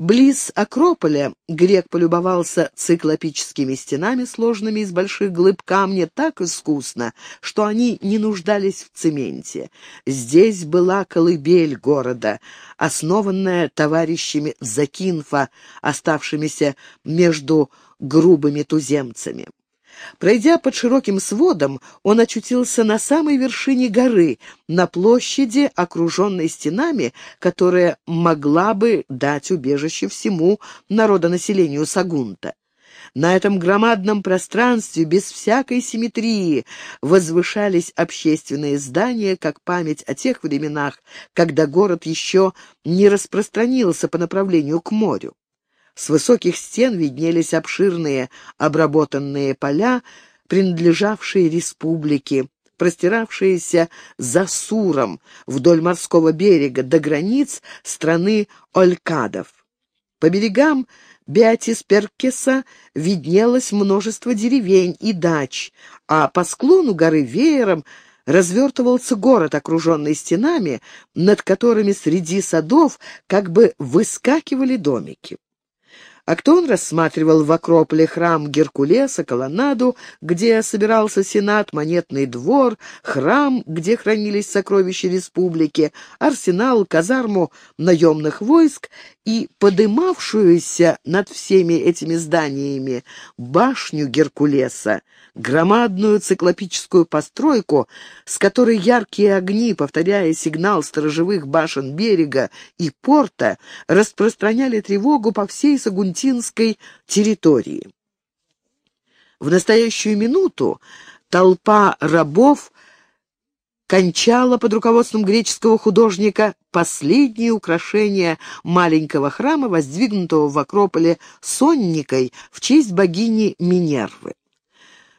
Близ Акрополя грек полюбовался циклопическими стенами, сложенными из больших глыб камня, так искусно, что они не нуждались в цементе. Здесь была колыбель города, основанная товарищами Закинфа, оставшимися между грубыми туземцами. Пройдя под широким сводом, он очутился на самой вершине горы, на площади, окруженной стенами, которая могла бы дать убежище всему народонаселению Сагунта. На этом громадном пространстве, без всякой симметрии, возвышались общественные здания, как память о тех временах, когда город еще не распространился по направлению к морю. С высоких стен виднелись обширные обработанные поля, принадлежавшие республике, простиравшиеся за Суром вдоль морского берега до границ страны Олькадов. По берегам Беатисперкеса виднелось множество деревень и дач, а по склону горы веером развертывался город, окруженный стенами, над которыми среди садов как бы выскакивали домики. Актон рассматривал в Акрополе храм Геркулеса, колоннаду, где собирался сенат, монетный двор, храм, где хранились сокровища республики, арсенал, казарму наемных войск и подымавшуюся над всеми этими зданиями башню Геркулеса, громадную циклопическую постройку, с которой яркие огни, повторяя сигнал сторожевых башен берега и порта, распространяли тревогу по всей Сагунтинской территории. В настоящую минуту толпа рабов кончала под руководством греческого художника последние украшения маленького храма, воздвигнутого в Акрополе сонникой в честь богини Минервы.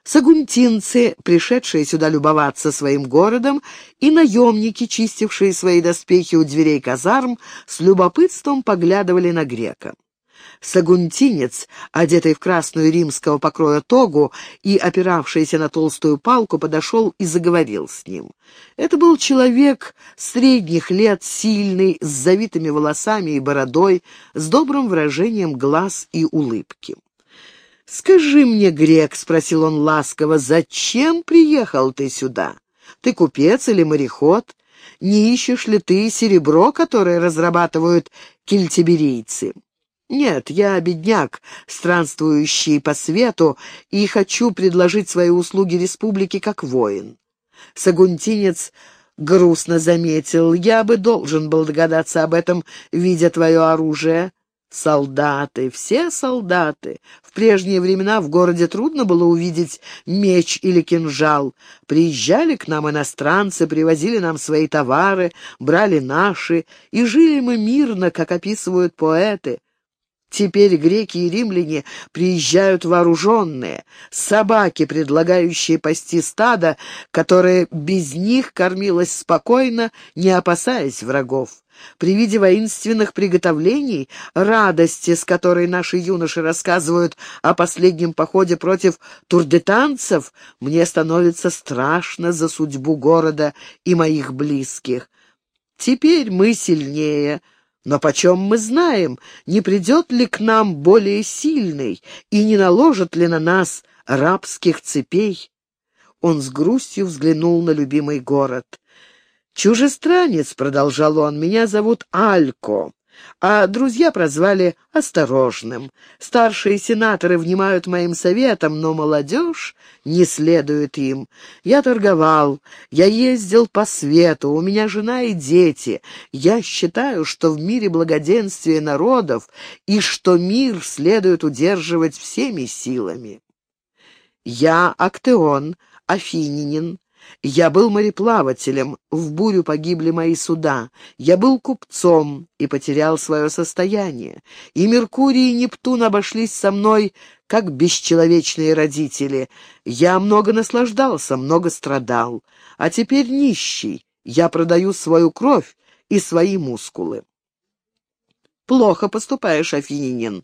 Сагунтинцы, пришедшие сюда любоваться своим городом, и наемники, чистившие свои доспехи у дверей казарм, с любопытством поглядывали на грека. Сагунтинец, одетый в красную римского покроя тогу и опиравшийся на толстую палку, подошел и заговорил с ним. Это был человек средних лет, сильный, с завитыми волосами и бородой, с добрым выражением глаз и улыбки. «Скажи мне, грек», — спросил он ласково, — «зачем приехал ты сюда? Ты купец или мореход? Не ищешь ли ты серебро, которое разрабатывают кельтиберийцы?» Нет, я бедняк, странствующий по свету, и хочу предложить свои услуги республике как воин. Сагунтинец грустно заметил, я бы должен был догадаться об этом, видя твое оружие. Солдаты, все солдаты. В прежние времена в городе трудно было увидеть меч или кинжал. Приезжали к нам иностранцы, привозили нам свои товары, брали наши, и жили мы мирно, как описывают поэты. Теперь греки и римляне приезжают вооруженные, собаки, предлагающие пасти стадо, которое без них кормилось спокойно, не опасаясь врагов. При виде воинственных приготовлений, радости, с которой наши юноши рассказывают о последнем походе против турдетанцев, мне становится страшно за судьбу города и моих близких. Теперь мы сильнее, но почем мы знаем, не придет ли к нам более сильный и не наложит ли на нас рабских цепей? Он с грустью взглянул на любимый город. «Чужестранец», — продолжал он, — «меня зовут Алько а друзья прозвали «осторожным». Старшие сенаторы внимают моим советам, но молодежь не следует им. Я торговал, я ездил по свету, у меня жена и дети. Я считаю, что в мире благоденствие народов и что мир следует удерживать всеми силами. Я Актеон, афининин, я был мореплавателем, в бурю погибли мои суда. Я был купцом и потерял свое состояние. И Меркурий и Нептун обошлись со мной, как бесчеловечные родители. Я много наслаждался, много страдал. А теперь нищий. Я продаю свою кровь и свои мускулы. Плохо поступаешь, Афининин.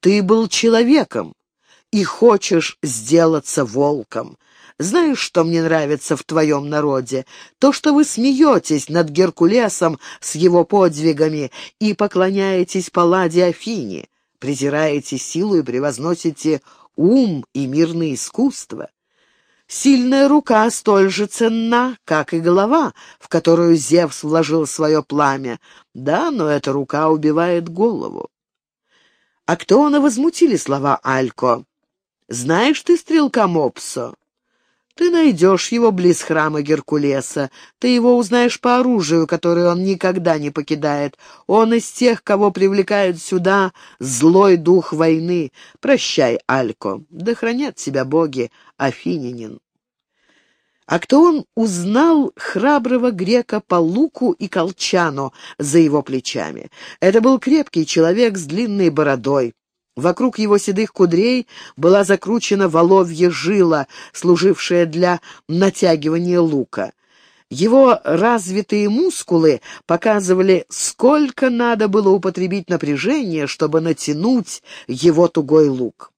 Ты был человеком, и хочешь сделаться волком. Знаешь, что мне нравится в твоем народе? То, что вы смеетесь над Геркулесом с его подвигами и поклоняетесь Палладе Афине, презираете силу и превозносите ум и мирное искусство. Сильная рука столь же ценна, как и голова, в которую Зевс вложил свое пламя. Да, но эта рука убивает голову. А кто она возмутили слова Алько. «Знаешь ты стрелка Мопсо?» Ты найдешь его близ храма Геркулеса. Ты его узнаешь по оружию, которое он никогда не покидает. Он из тех, кого привлекают сюда злой дух войны. Прощай, Алько. Да хранят тебя боги, Афининин. А кто он узнал храброго грека по луку и колчану за его плечами? Это был крепкий человек с длинной бородой. Вокруг его седых кудрей была закручена воловья жила, служившая для натягивания лука. Его развитые мускулы показывали, сколько надо было употребить напряжения, чтобы натянуть его тугой лук.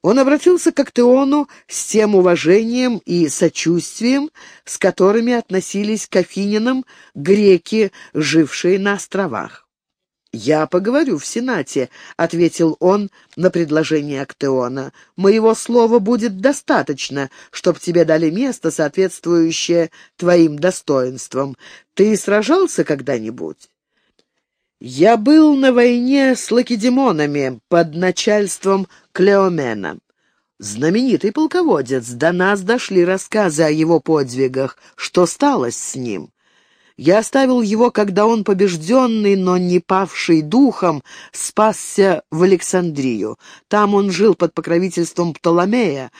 Он обратился к Актеону с тем уважением и сочувствием, с которыми относились к афининам греки, жившие на островах. «Я поговорю в Сенате», — ответил он на предложение Актеона. «Моего слова будет достаточно, чтобы тебе дали место, соответствующее твоим достоинствам. Ты сражался когда-нибудь?» «Я был на войне с лакедемонами под начальством Клеомена. Знаменитый полководец, до нас дошли рассказы о его подвигах. Что стало с ним?» Я оставил его, когда он, побежденный, но не павший духом, спасся в Александрию. Там он жил под покровительством Птоломея,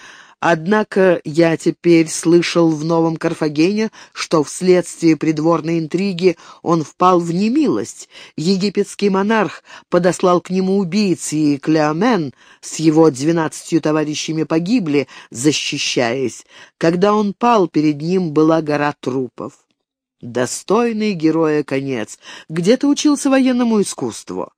Однако я теперь слышал в Новом Карфагене, что вследствие придворной интриги он впал в немилость. Египетский монарх подослал к нему убийц, и Клеомен с его двенадцатью товарищами погибли, защищаясь. Когда он пал, перед ним была гора трупов. Достойный героя конец. Где ты учился военному искусству?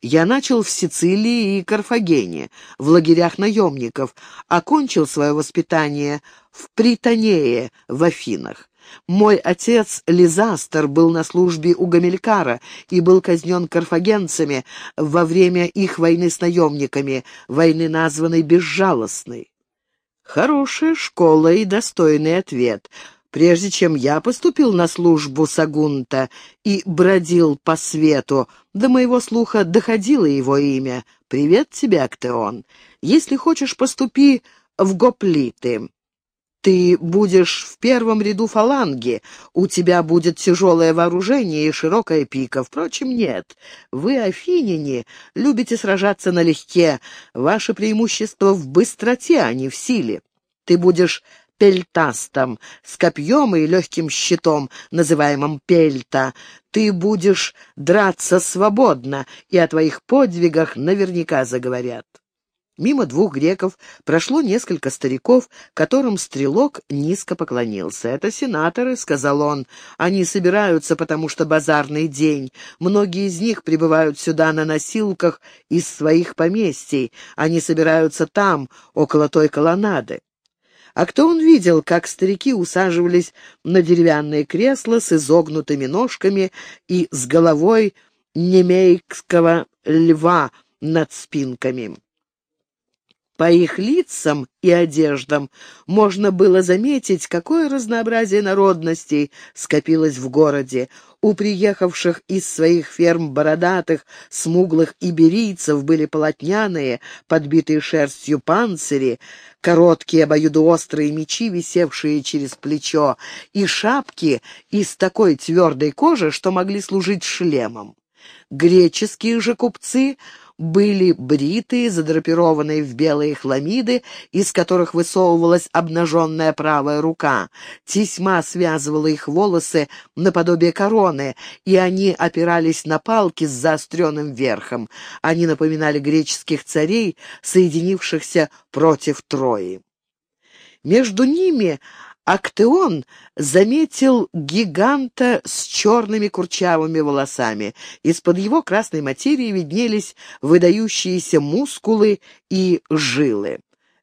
Я начал в Сицилии и Карфагене, в лагерях наемников, окончил свое воспитание в Притонее, в Афинах. Мой отец Лизастер был на службе у Гамилькара и был казнен карфагенцами во время их войны с наемниками, войны, названной «безжалостной». Хорошая школа и достойный ответ — Прежде чем я поступил на службу Сагунта и бродил по свету, до моего слуха доходило его имя. «Привет тебе, Актеон. Если хочешь, поступи в Гоплиты. Ты будешь в первом ряду фаланги, у тебя будет тяжелое вооружение и широкая пика. Впрочем, нет. Вы, афиняне, любите сражаться налегке. Ваше преимущество в быстроте, а не в силе. Ты будешь пельтастом, с копьем и легким щитом, называемым пельта. Ты будешь драться свободно, и о твоих подвигах наверняка заговорят. Мимо двух греков прошло несколько стариков, которым стрелок низко поклонился. «Это сенаторы», — сказал он. «Они собираются, потому что базарный день. Многие из них прибывают сюда на носилках из своих поместий. Они собираются там, около той колоннады. А кто он видел, как старики усаживались на деревянные кресла с изогнутыми ножками и с головой немейского льва над спинками? По их лицам и одеждам можно было заметить, какое разнообразие народностей скопилось в городе. У приехавших из своих ферм бородатых, смуглых иберийцев были полотняные, подбитые шерстью панцири, короткие обоюдоострые мечи, висевшие через плечо, и шапки из такой твердой кожи, что могли служить шлемом. Греческие же купцы были бритые, задрапированные в белые хламиды, из которых высовывалась обнаженная правая рука. Тесьма связывала их волосы наподобие короны, и они опирались на палки с заостренным верхом. Они напоминали греческих царей, соединившихся против Трои. Между ними Актеон заметил гиганта с черными курчавыми волосами. Из-под его красной материи виднелись выдающиеся мускулы и жилы.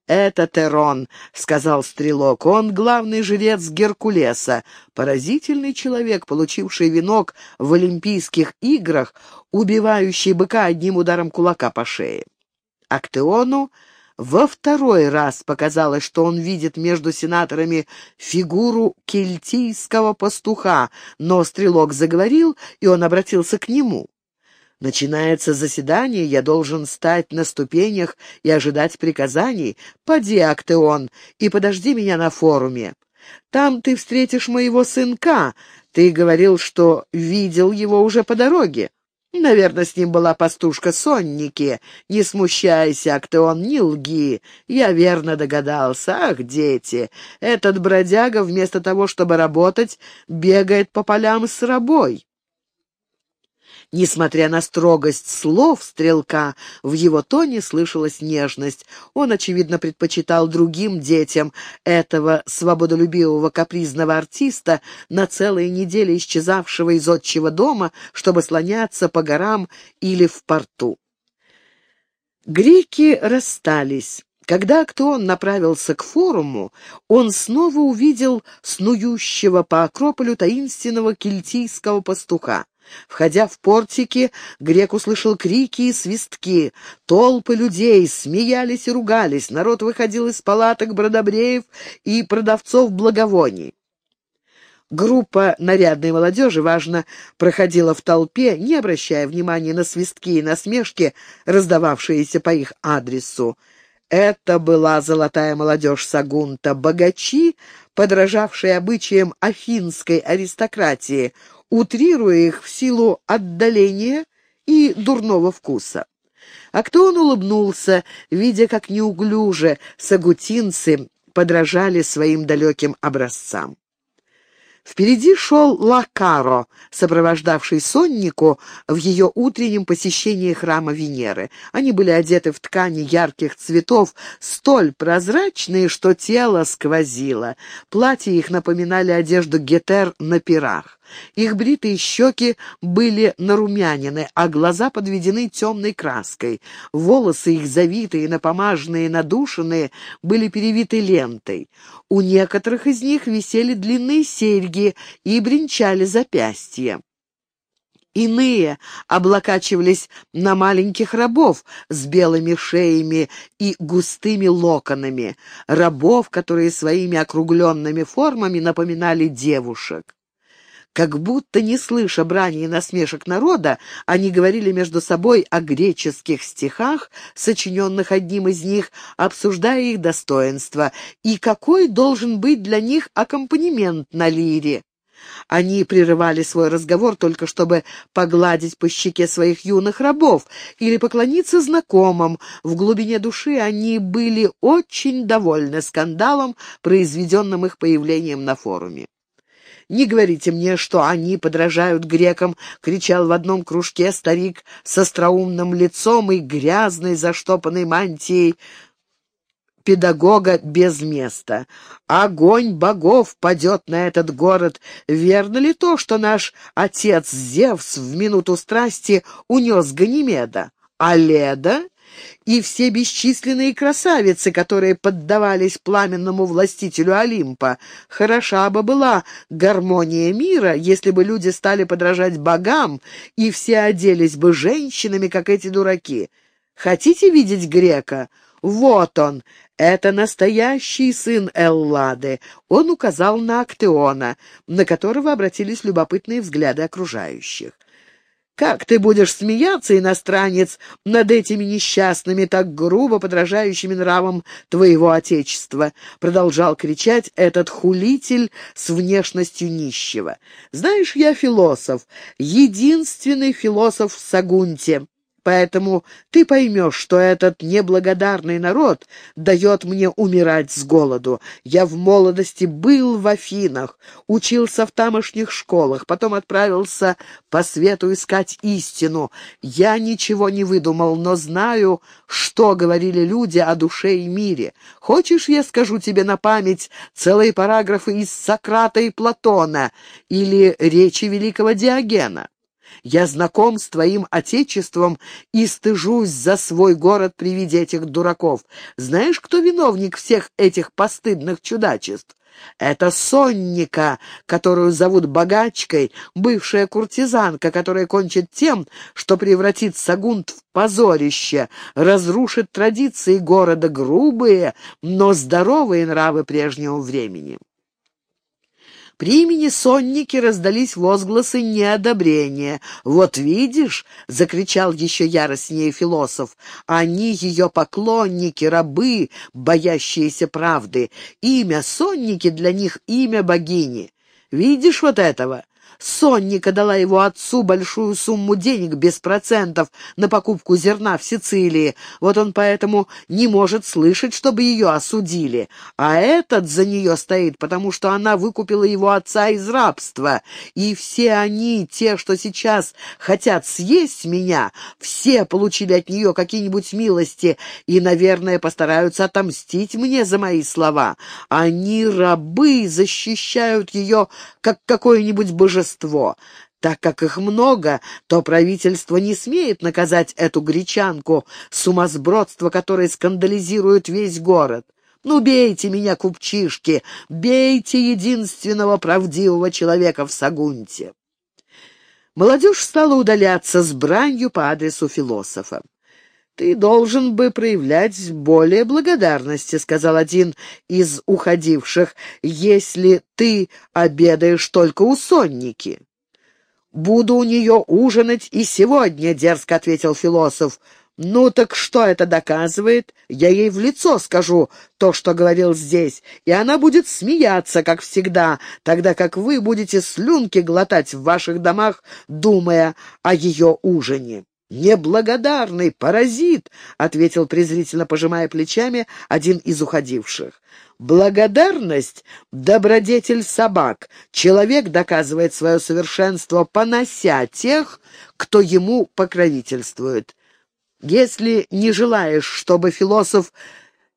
«Это Терон», — сказал стрелок. «Он главный жрец Геркулеса, поразительный человек, получивший венок в Олимпийских играх, убивающий быка одним ударом кулака по шее». Актеону во второй раз показалось, что он видит между сенаторами фигуру кельтийского пастуха, но стрелок заговорил, и он обратился к нему. Начинается заседание, я должен стать на ступенях и ожидать приказаний. Поди, Актеон, и подожди меня на форуме. Там ты встретишь моего сынка. Ты говорил, что видел его уже по дороге. Наверное, с ним была пастушка Сонники. Не смущайся, Актеон, не лги. Я верно догадался. Ах, дети, этот бродяга вместо того, чтобы работать, бегает по полям с рабой. Несмотря на строгость слов стрелка, в его тоне слышалась нежность. Он, очевидно, предпочитал другим детям этого свободолюбивого капризного артиста, на целые недели исчезавшего из отчего дома, чтобы слоняться по горам или в порту. Греки расстались. Когда Актеон направился к форуму, он снова увидел снующего по Акрополю таинственного кельтийского пастуха. Входя в портики, грек услышал крики и свистки. Толпы людей смеялись и ругались, народ выходил из палаток бродобреев и продавцов благовоний. Группа нарядной молодежи, важно, проходила в толпе, не обращая внимания на свистки и насмешки, раздававшиеся по их адресу. Это была золотая молодежь Сагунта, богачи, подражавшие обычаям афинской аристократии, утрируя их в силу отдаления и дурного вкуса. А кто он улыбнулся, видя, как неуклюже сагутинцы подражали своим далеким образцам. Впереди шел Лакаро, сопровождавший Соннику в ее утреннем посещении храма Венеры. Они были одеты в ткани ярких цветов, столь прозрачные, что тело сквозило. Платья их напоминали одежду гетер на пирах. Их бритые щеки были нарумянины, а глаза подведены темной краской. Волосы их завитые, напомаженные, надушенные, были перевиты лентой. У некоторых из них висели длинные серьги и бренчали запястья. Иные облокачивались на маленьких рабов с белыми шеями и густыми локонами, рабов, которые своими округленными формами напоминали девушек. Как будто, не слыша брани и насмешек народа, они говорили между собой о греческих стихах, сочиненных одним из них, обсуждая их достоинства, и какой должен быть для них аккомпанемент на лире. Они прерывали свой разговор только чтобы погладить по щеке своих юных рабов или поклониться знакомым. В глубине души они были очень довольны скандалом, произведенным их появлением на форуме. Не говорите мне, что они подражают грекам, — кричал в одном кружке старик с остроумным лицом и грязной заштопанной мантией педагога без места. Огонь богов падет на этот город. Верно ли то, что наш отец Зевс в минуту страсти унес Ганимеда? А Леда и все бесчисленные красавицы, которые поддавались пламенному властителю Олимпа. Хороша бы была гармония мира, если бы люди стали подражать богам, и все оделись бы женщинами, как эти дураки. Хотите видеть грека? Вот он, это настоящий сын Эллады. Он указал на Актеона, на которого обратились любопытные взгляды окружающих. Как ты будешь смеяться, иностранец, над этими несчастными, так грубо подражающими нравам твоего отечества?» — продолжал кричать этот хулитель с внешностью нищего. «Знаешь, я философ, единственный философ в Сагунте. Поэтому ты поймешь, что этот неблагодарный народ дает мне умирать с голоду. Я в молодости был в Афинах, учился в тамошних школах, потом отправился по свету искать истину. Я ничего не выдумал, но знаю, что говорили люди о душе и мире. Хочешь, я скажу тебе на память целые параграфы из Сократа и Платона или речи великого Диогена? Я знаком с твоим отечеством и стыжусь за свой город при виде этих дураков. Знаешь, кто виновник всех этих постыдных чудачеств? Это Сонника, которую зовут богачкой, бывшая куртизанка, которая кончит тем, что превратит Сагунт в позорище, разрушит традиции города грубые, но здоровые нравы прежнего времени. При имени Сонники раздались возгласы неодобрения. «Вот видишь!» — закричал еще яростнее философ. «Они ее поклонники, рабы, боящиеся правды. Имя Сонники для них — имя богини. Видишь вот этого? Сонника дала его отцу большую сумму денег без процентов на покупку зерна в Сицилии. Вот он поэтому не может слышать, чтобы ее осудили. А этот за нее стоит, потому что она выкупила его отца из рабства. И все они, те, что сейчас хотят съесть меня, все получили от нее какие-нибудь милости и, наверное, постараются отомстить мне за мои слова. Они, рабы, защищают ее, как какое-нибудь божество божество. Так как их много, то правительство не смеет наказать эту гречанку, сумасбродство которое скандализирует весь город. Ну, бейте меня, купчишки, бейте единственного правдивого человека в Сагунте. Молодежь стала удаляться с бранью по адресу философа. «Ты должен бы проявлять более благодарности», — сказал один из уходивших, «если ты обедаешь только у сонники». «Буду у нее ужинать и сегодня», — дерзко ответил философ. «Ну так что это доказывает? Я ей в лицо скажу то, что говорил здесь, и она будет смеяться, как всегда, тогда как вы будете слюнки глотать в ваших домах, думая о ее ужине». «Неблагодарный паразит!» — ответил презрительно, пожимая плечами один из уходивших. «Благодарность — добродетель собак. Человек доказывает свое совершенство, понося тех, кто ему покровительствует. Если не желаешь, чтобы философ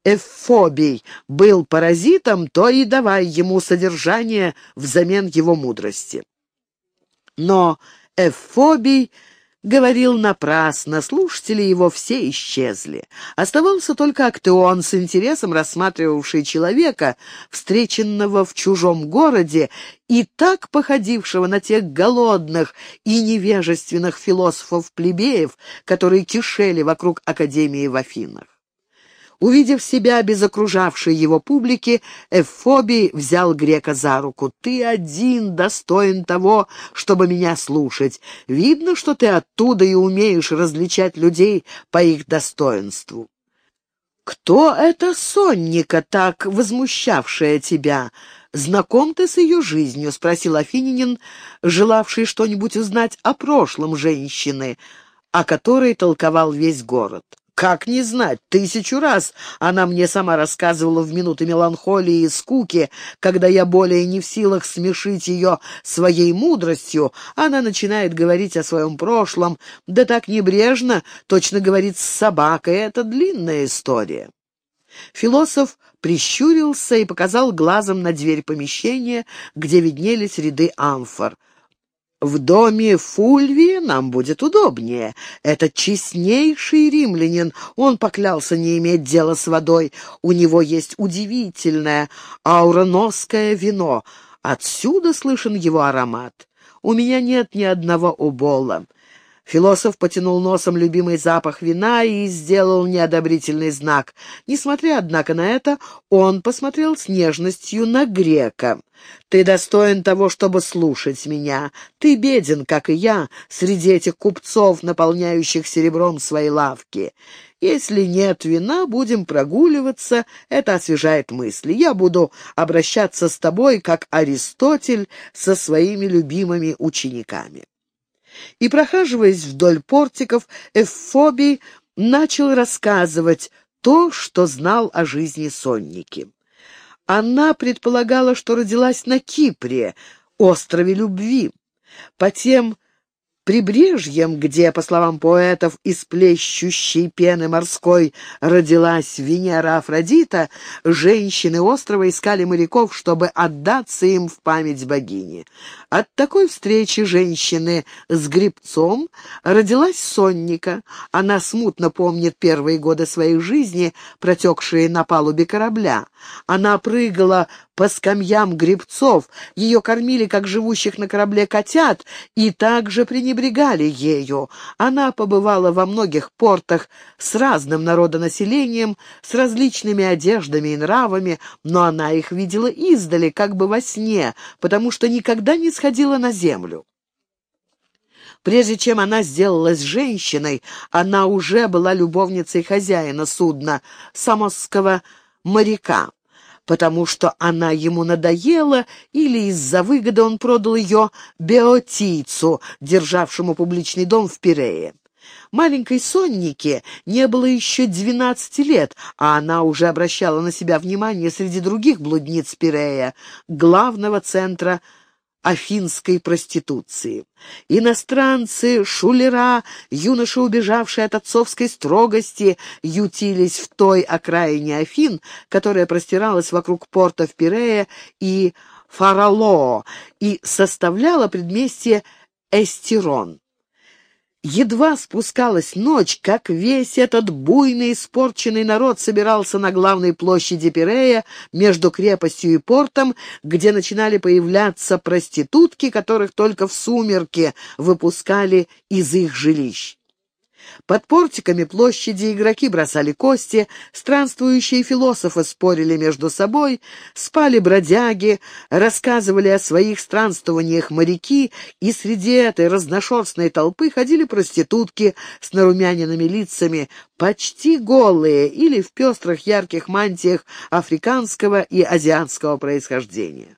Эфобий был паразитом, то и давай ему содержание взамен его мудрости». Но Эфобий говорил напрасно, слушатели его все исчезли. Оставался только Актеон с интересом рассматривавший человека, встреченного в чужом городе и так походившего на тех голодных и невежественных философов-плебеев, которые кишели вокруг Академии в Афинах. Увидев себя без окружавшей его публики, Эфобий взял грека за руку. «Ты один достоин того, чтобы меня слушать. Видно, что ты оттуда и умеешь различать людей по их достоинству». «Кто это сонника, так возмущавшая тебя? Знаком ты с ее жизнью?» — спросил Афининин, желавший что-нибудь узнать о прошлом женщины, о которой толковал весь город. Как не знать? Тысячу раз она мне сама рассказывала в минуты меланхолии и скуки, когда я более не в силах смешить ее своей мудростью, она начинает говорить о своем прошлом, да так небрежно, точно говорит с собакой. Это длинная история. Философ прищурился и показал глазом на дверь помещения, где виднелись ряды амфор — в доме Фульвии нам будет удобнее. Этот честнейший римлянин, он поклялся не иметь дела с водой. У него есть удивительное ауроносское вино. Отсюда слышен его аромат. У меня нет ни одного убола. Философ потянул носом любимый запах вина и сделал неодобрительный знак. Несмотря, однако, на это, он посмотрел с нежностью на грека. «Ты достоин того, чтобы слушать меня. Ты беден, как и я, среди этих купцов, наполняющих серебром свои лавки. Если нет вина, будем прогуливаться, это освежает мысли. Я буду обращаться с тобой, как Аристотель со своими любимыми учениками». И, прохаживаясь вдоль портиков, Эффобий начал рассказывать то, что знал о жизни Сонники. Она предполагала, что родилась на Кипре, острове любви. По тем прибрежьем, где, по словам поэтов, из плещущей пены морской родилась Венера Афродита, женщины острова искали моряков, чтобы отдаться им в память богини. От такой встречи женщины с гребцом родилась Сонника. Она смутно помнит первые годы своей жизни, протекшие на палубе корабля. Она прыгала по скамьям гребцов, ее кормили, как живущих на корабле котят, и также пренебрегали ею. Она побывала во многих портах с разным народонаселением, с различными одеждами и нравами, но она их видела издали, как бы во сне, потому что никогда не сходила на землю. Прежде чем она сделалась женщиной, она уже была любовницей хозяина судна, самосского моряка потому что она ему надоела, или из-за выгоды он продал ее Беотийцу, державшему публичный дом в Пирее. Маленькой Соннике не было еще двенадцати лет, а она уже обращала на себя внимание среди других блудниц Пирея, главного центра афинской проституции. Иностранцы, шулера, юноши, убежавшие от отцовской строгости, ютились в той окраине Афин, которая простиралась вокруг портов Пирея и Фарало и составляла предместье Эстирон. Едва спускалась ночь, как весь этот буйный, испорченный народ собирался на главной площади Пирея между крепостью и портом, где начинали появляться проститутки, которых только в сумерке выпускали из их жилищ. Под портиками площади игроки бросали кости, странствующие философы спорили между собой, спали бродяги, рассказывали о своих странствованиях моряки, и среди этой разношерстной толпы ходили проститутки с нарумяненными лицами, почти голые или в пестрых ярких мантиях африканского и азиатского происхождения.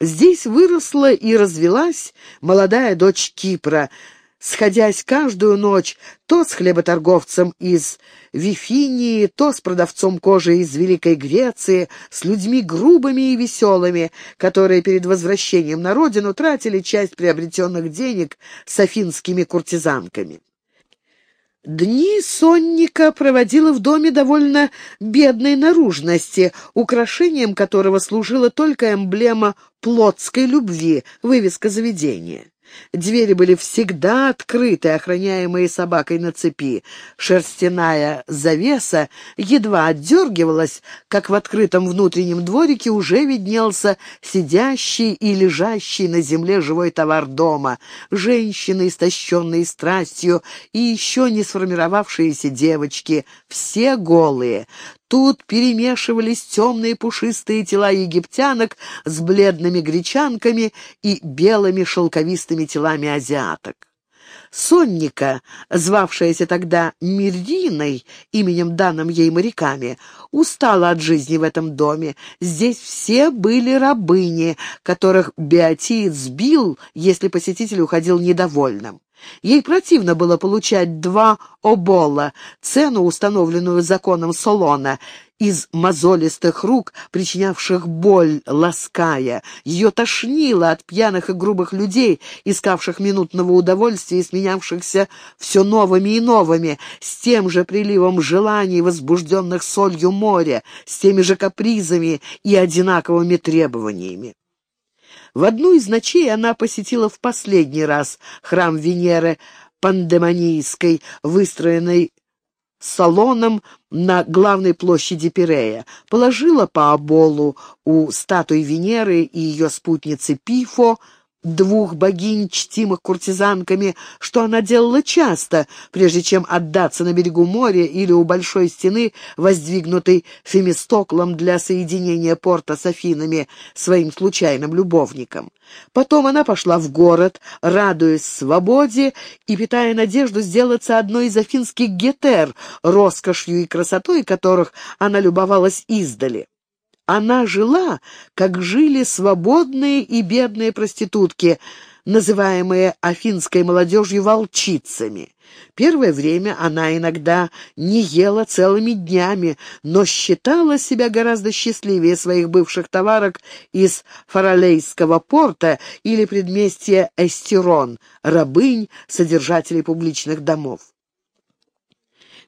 Здесь выросла и развелась молодая дочь Кипра — сходясь каждую ночь то с хлеботорговцем из Вифинии, то с продавцом кожи из Великой Греции, с людьми грубыми и веселыми, которые перед возвращением на родину тратили часть приобретенных денег с афинскими куртизанками. Дни Сонника проводила в доме довольно бедной наружности, украшением которого служила только эмблема плотской любви, вывеска заведения. Двери были всегда открыты, охраняемые собакой на цепи. Шерстяная завеса едва отдергивалась, как в открытом внутреннем дворике уже виднелся сидящий и лежащий на земле живой товар дома. Женщины, истощенные страстью, и еще не сформировавшиеся девочки, все голые. Тут перемешивались темные пушистые тела египтянок с бледными гречанками и белыми шелковистыми телами азиаток. Сонника, звавшаяся тогда Мириной, именем данным ей моряками, устала от жизни в этом доме. Здесь все были рабыни, которых Беатиит сбил, если посетитель уходил недовольным. Ей противно было получать два обола, цену, установленную законом Солона, из мозолистых рук, причинявших боль, лаская. Ее тошнило от пьяных и грубых людей, искавших минутного удовольствия и сменявшихся все новыми и новыми, с тем же приливом желаний, возбужденных солью моря, с теми же капризами и одинаковыми требованиями. В одну из ночей она посетила в последний раз храм Венеры Пандемонийской, выстроенный салоном на главной площади Пирея, положила по оболу у статуи Венеры и ее спутницы Пифо, двух богинь, чтимых куртизанками, что она делала часто, прежде чем отдаться на берегу моря или у большой стены, воздвигнутой Фемистоклом для соединения порта с Афинами, своим случайным любовником. Потом она пошла в город, радуясь свободе и питая надежду сделаться одной из афинских гетер, роскошью и красотой которых она любовалась издали. Она жила, как жили свободные и бедные проститутки, называемые афинской молодежью волчицами. Первое время она иногда не ела целыми днями, но считала себя гораздо счастливее своих бывших товарок из Фаралейского порта или предместья Эстирон, рабынь, содержателей публичных домов.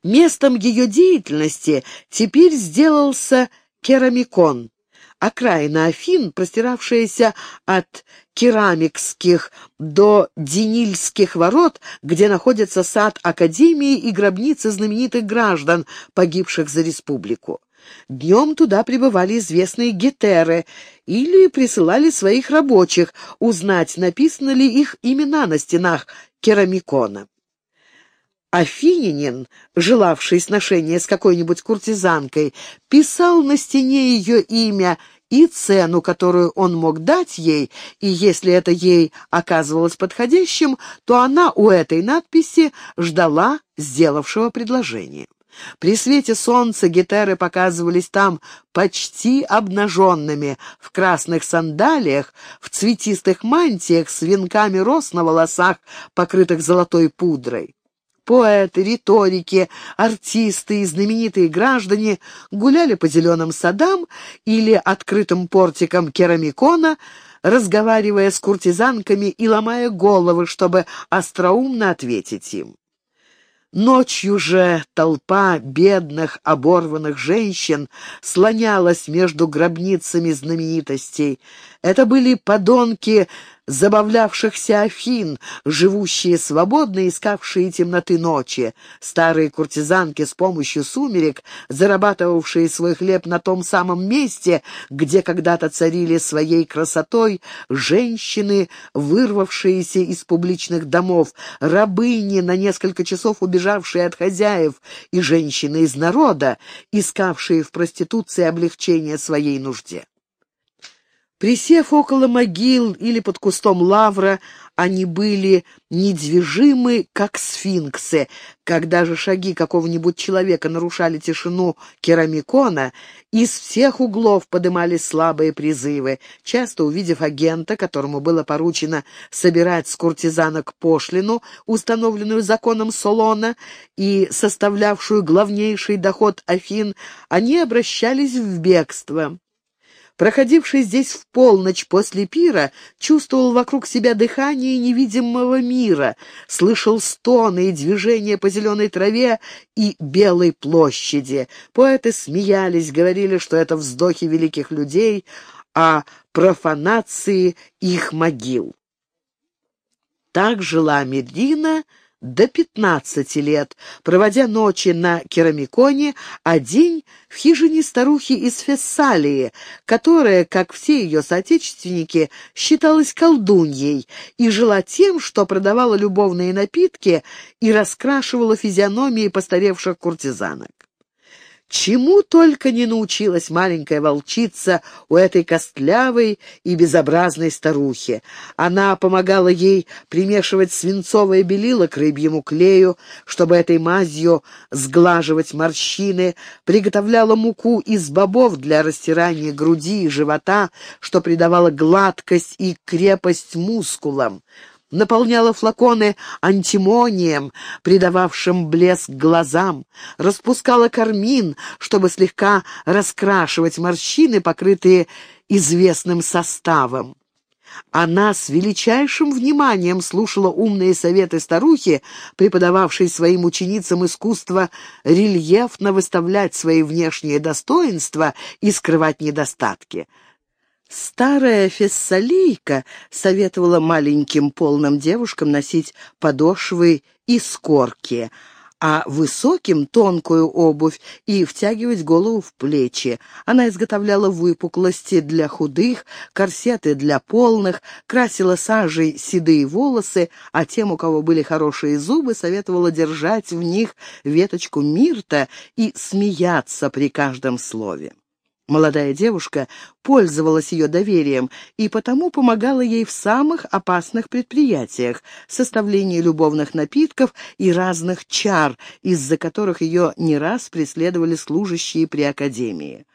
Местом ее деятельности теперь сделался Керамикон, окраина Афин, простиравшаяся от керамикских до Денильских ворот, где находится сад Академии и гробницы знаменитых граждан, погибших за республику. Днем туда прибывали известные гетеры или присылали своих рабочих узнать, написаны ли их имена на стенах керамикона. Афининин, желавший сношения с какой-нибудь куртизанкой, писал на стене ее имя и цену, которую он мог дать ей, и если это ей оказывалось подходящим, то она у этой надписи ждала сделавшего предложение. При свете солнца гетеры показывались там почти обнаженными, в красных сандалиях, в цветистых мантиях с венками роз на волосах, покрытых золотой пудрой. Поэты, риторики, артисты и знаменитые граждане гуляли по зеленым садам или открытым портикам керамикона, разговаривая с куртизанками и ломая головы, чтобы остроумно ответить им. Ночью же толпа бедных, оборванных женщин слонялась между гробницами знаменитостей. Это были подонки забавлявшихся Афин, живущие свободно, искавшие темноты ночи, старые куртизанки с помощью сумерек, зарабатывавшие свой хлеб на том самом месте, где когда-то царили своей красотой женщины, вырвавшиеся из публичных домов, рабыни, на несколько часов убежавшие от хозяев, и женщины из народа, искавшие в проституции облегчения своей нужде. Присев около могил или под кустом лавра, они были недвижимы, как сфинксы. Когда же шаги какого-нибудь человека нарушали тишину керамикона, из всех углов подымались слабые призывы. Часто увидев агента, которому было поручено собирать с куртизанок пошлину, установленную законом Солона и составлявшую главнейший доход Афин, они обращались в бегство. Проходивший здесь в полночь после пира, чувствовал вокруг себя дыхание невидимого мира, слышал стоны и движения по зеленой траве и белой площади. Поэты смеялись, говорили, что это вздохи великих людей, а профанации их могил. Так жила Медина до 15 лет, проводя ночи на керамиконе, а день в хижине старухи из Фессалии, которая, как все ее соотечественники, считалась колдуньей и жила тем, что продавала любовные напитки и раскрашивала физиономии постаревших куртизанок. Чему только не научилась маленькая волчица у этой костлявой и безобразной старухи. Она помогала ей примешивать свинцовое белило к рыбьему клею, чтобы этой мазью сглаживать морщины, приготовляла муку из бобов для растирания груди и живота, что придавало гладкость и крепость мускулам наполняла флаконы антимонием, придававшим блеск глазам, распускала кармин, чтобы слегка раскрашивать морщины, покрытые известным составом. Она с величайшим вниманием слушала умные советы старухи, преподававшей своим ученицам искусство рельефно выставлять свои внешние достоинства и скрывать недостатки. Старая фессалийка советовала маленьким полным девушкам носить подошвы из корки, а высоким — тонкую обувь и втягивать голову в плечи. Она изготовляла выпуклости для худых, корсеты для полных, красила сажей седые волосы, а тем, у кого были хорошие зубы, советовала держать в них веточку мирта и смеяться при каждом слове. Молодая девушка пользовалась ее доверием и потому помогала ей в самых опасных предприятиях — составлении любовных напитков и разных чар, из-за которых ее не раз преследовали служащие при академии.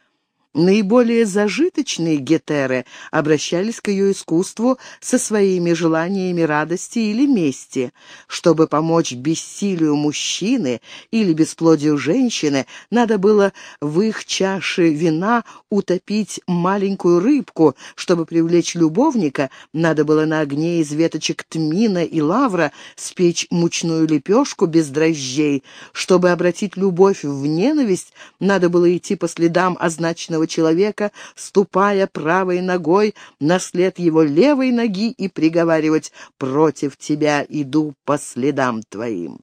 Наиболее зажиточные гетеры обращались к ее искусству со своими желаниями радости или мести. Чтобы помочь бессилию мужчины или бесплодию женщины, надо было в их чаше вина утопить маленькую рыбку. Чтобы привлечь любовника, надо было на огне из веточек тмина и лавра спечь мучную лепешку без дрожжей. Чтобы обратить любовь в ненависть, надо было идти по следам означенного бедного человека, ступая правой ногой на след его левой ноги и приговаривать «против тебя иду по следам твоим».